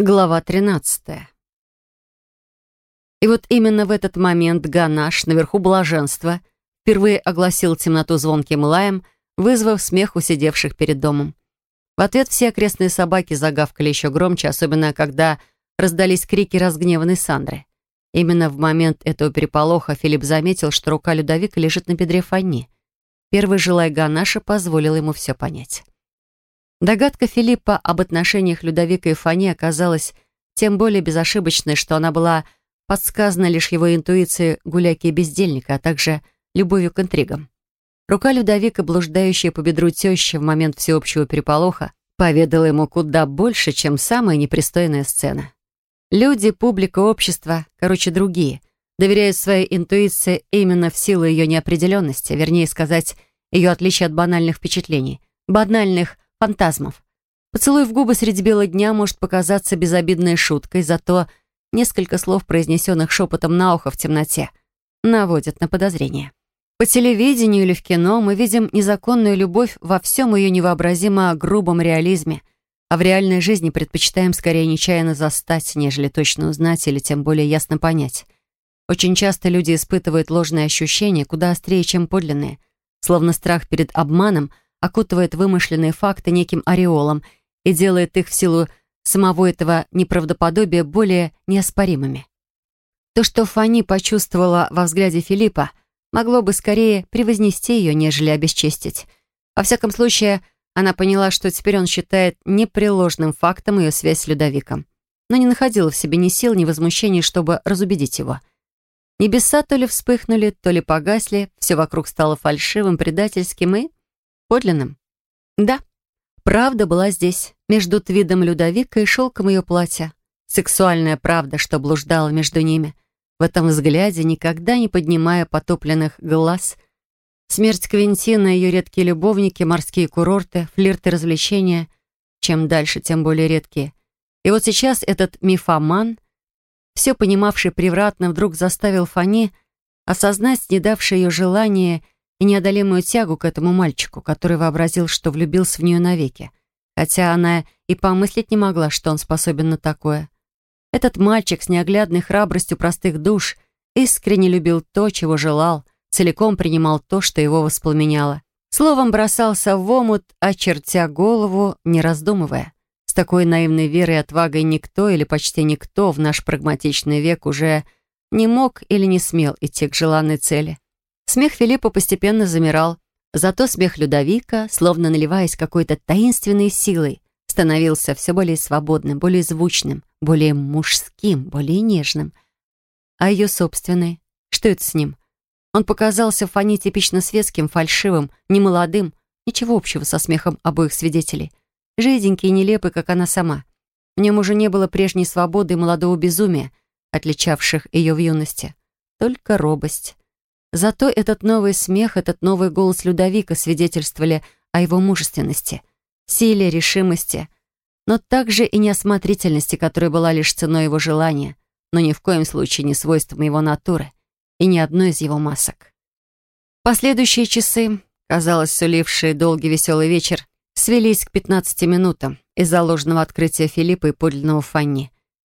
Глава 13. И вот именно в этот момент Ганаш, наверху блаженства, впервые огласил темноту звонким лаем, вызвав смех у сидевших перед домом. В ответ все окрестные собаки загавкали еще громче, особенно когда раздались крики разгневанной Сандры. Именно в момент этого переполоха Филипп заметил, что рука Людовика лежит на бедре Фанни. Первый желай Ганаша позволил ему все понять. Догадка Филиппа об отношениях Людовика и Фани оказалась тем более безошибочной, что она была подсказана лишь его интуицией гуляки и бездельника, а также любовью к интригам. Рука Людовика, блуждающая по бедру тещи в момент всеобщего переполоха, поведала ему куда больше, чем самая непристойная сцена. Люди, публика, общество, короче, другие, доверяют своей интуиции именно в силу ее неопределенности, вернее сказать, ее отличия от банальных впечатлений, банальных фантазмов. Поцелуй в губы среди бела дня может показаться безобидной шуткой, зато несколько слов, произнесенных шепотом на ухо в темноте, наводят на подозрение. По телевидению или в кино мы видим незаконную любовь во всем ее невообразимо грубом реализме, а в реальной жизни предпочитаем скорее нечаянно застать, нежели точно узнать или тем более ясно понять. Очень часто люди испытывают ложные ощущения куда острее, чем подлинные, словно страх перед обманом — окутывает вымышленные факты неким ореолом и делает их в силу самого этого неправдоподобия более неоспоримыми. То, что Фанни почувствовала во взгляде Филиппа, могло бы скорее превознести ее, нежели обесчестить. Во всяком случае, она поняла, что теперь он считает непреложным фактом ее связь с Людовиком, но не находила в себе ни сил, ни возмущений, чтобы разубедить его. Небеса то ли вспыхнули, то ли погасли, все вокруг стало фальшивым, предательским и Подлинным? Да. Правда была здесь, между твидом Людовика и шелком ее платья. Сексуальная правда, что блуждала между ними. В этом взгляде, никогда не поднимая потопленных глаз. Смерть Квинтина, ее редкие любовники, морские курорты, флирты, развлечения. Чем дальше, тем более редкие. И вот сейчас этот мифоман, все понимавший превратно, вдруг заставил Фани осознать снедавшее ее желание — и неодолимую тягу к этому мальчику, который вообразил, что влюбился в нее навеки, хотя она и помыслить не могла, что он способен на такое. Этот мальчик с неоглядной храбростью простых душ искренне любил то, чего желал, целиком принимал то, что его воспламеняло. Словом, бросался в омут, очертя голову, не раздумывая. С такой наивной верой и отвагой никто или почти никто в наш прагматичный век уже не мог или не смел идти к желанной цели. Смех Филиппа постепенно замирал, зато смех Людовика, словно наливаясь какой-то таинственной силой, становился все более свободным, более звучным, более мужским, более нежным. А ее собственный? Что это с ним? Он показался Фани типично светским, фальшивым, немолодым, ничего общего со смехом обоих свидетелей. Жиденький и нелепый, как она сама. В нем уже не было прежней свободы и молодого безумия, отличавших ее в юности. Только робость. Зато этот новый смех, этот новый голос Людовика свидетельствовали о его мужественности, силе, решимости, но также и неосмотрительности, которая была лишь ценой его желания, но ни в коем случае не свойством его натуры и ни одной из его масок. Последующие часы, казалось, сулившие долгий веселый вечер, свелись к 15 минутам из-за ложного открытия Филиппа и подлинного Фанни.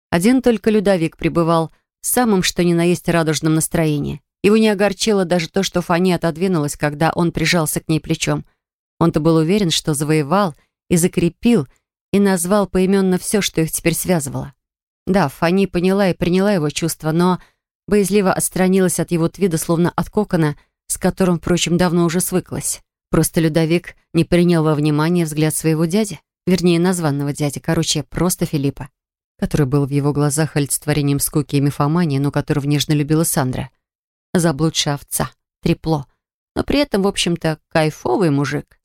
Один только Людовик пребывал в самом что ни на есть радужном настроении. Его не огорчило даже то, что Фани отодвинулась, когда он прижался к ней плечом. Он-то был уверен, что завоевал и закрепил, и назвал поименно все, что их теперь связывало. Да, Фани поняла и приняла его чувства, но боязливо отстранилась от его вида, словно от кокона, с которым, впрочем, давно уже свыклась. Просто Людовик не принял во внимание взгляд своего дяди, вернее, названного дяди, короче, просто Филиппа, который был в его глазах олицетворением скуки и мифомании, но которого нежно любила Сандра заблудшая овца, трепло. Но при этом, в общем-то, кайфовый мужик.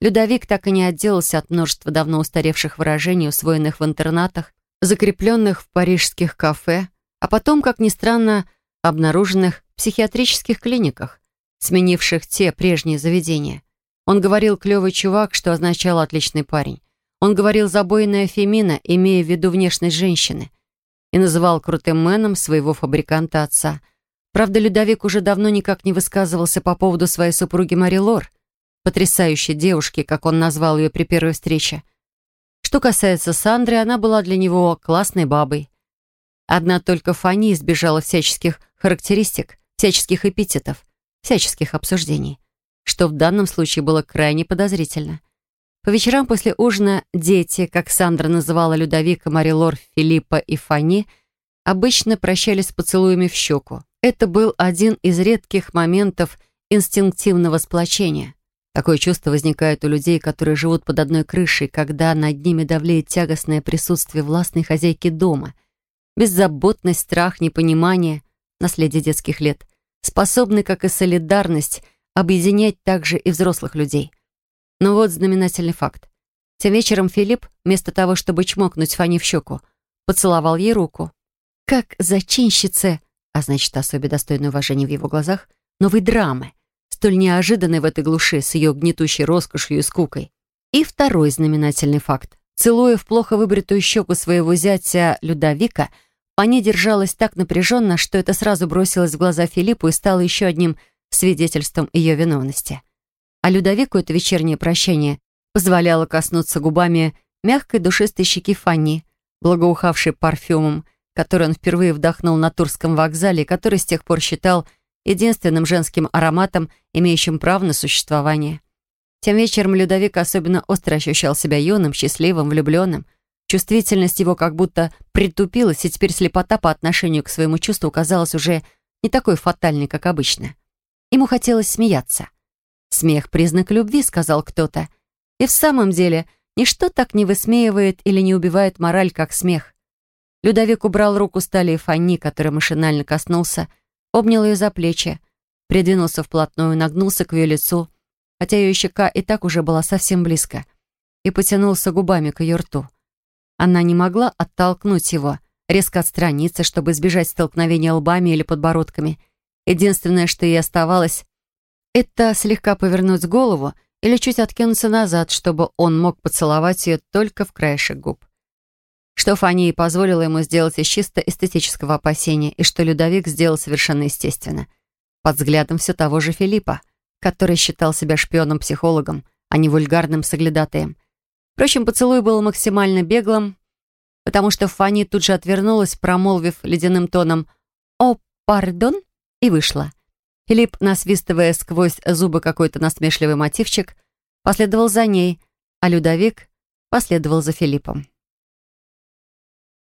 Людовик так и не отделался от множества давно устаревших выражений, усвоенных в интернатах, закрепленных в парижских кафе, а потом, как ни странно, обнаруженных в психиатрических клиниках, сменивших те прежние заведения. Он говорил «клевый чувак», что означало «отличный парень». Он говорил «забойная фемина», имея в виду внешность женщины, и называл крутым мэном своего фабриканта отца, Правда, Людовик уже давно никак не высказывался по поводу своей супруги Мари Лор, потрясающей девушки, как он назвал ее при первой встрече. Что касается Сандры, она была для него классной бабой. Одна только Фани избежала всяческих характеристик, всяческих эпитетов, всяческих обсуждений, что в данном случае было крайне подозрительно. По вечерам после ужина дети, как Сандра называла Людовика, Марилор, Филиппа и Фани, обычно прощались с поцелуями в щеку. Это был один из редких моментов инстинктивного сплочения. Такое чувство возникает у людей, которые живут под одной крышей, когда над ними давлеет тягостное присутствие властной хозяйки дома. Беззаботность, страх, непонимание, наследие детских лет, способны, как и солидарность, объединять также и взрослых людей – но вот знаменательный факт. Тем вечером Филипп, вместо того, чтобы чмокнуть Фани в щеку, поцеловал ей руку. Как зачинщице, а значит, особо достойное уважение в его глазах, новой драмы, столь неожиданной в этой глуши с ее гнетущей роскошью и скукой. И второй знаменательный факт. Целуя в плохо выбритую щеку своего зятя Людовика, Фани держалась так напряженно, что это сразу бросилось в глаза Филиппу и стало еще одним свидетельством ее виновности а Людовику это вечернее прощание позволяло коснуться губами мягкой душистой щеки Фанни, благоухавшей парфюмом, который он впервые вдохнул на Турском вокзале и который с тех пор считал единственным женским ароматом, имеющим право на существование. Тем вечером Людовик особенно остро ощущал себя юным, счастливым, влюбленным. Чувствительность его как будто притупилась, и теперь слепота по отношению к своему чувству казалась уже не такой фатальной, как обычно. Ему хотелось смеяться. «Смех — признак любви», — сказал кто-то. И в самом деле, ничто так не высмеивает или не убивает мораль, как смех. Людовик убрал руку с талии Фанни, который машинально коснулся, обнял ее за плечи, придвинулся вплотную, нагнулся к ее лицу, хотя ее щека и так уже была совсем близко, и потянулся губами к ее рту. Она не могла оттолкнуть его, резко отстраниться, чтобы избежать столкновения лбами или подбородками. Единственное, что ей оставалось, это слегка повернуть голову или чуть откинуться назад, чтобы он мог поцеловать ее только в краешек губ. Что Фанни позволила ему сделать из чисто эстетического опасения, и что Людовик сделал совершенно естественно. Под взглядом все того же Филиппа, который считал себя шпионом-психологом, а не вульгарным соглядатаем. Впрочем, поцелуй был максимально беглым, потому что Фанни тут же отвернулась, промолвив ледяным тоном «О, пардон!» и вышла. Филипп, насвистывая сквозь зубы какой-то насмешливый мотивчик, последовал за ней, а Людовик последовал за Филиппом.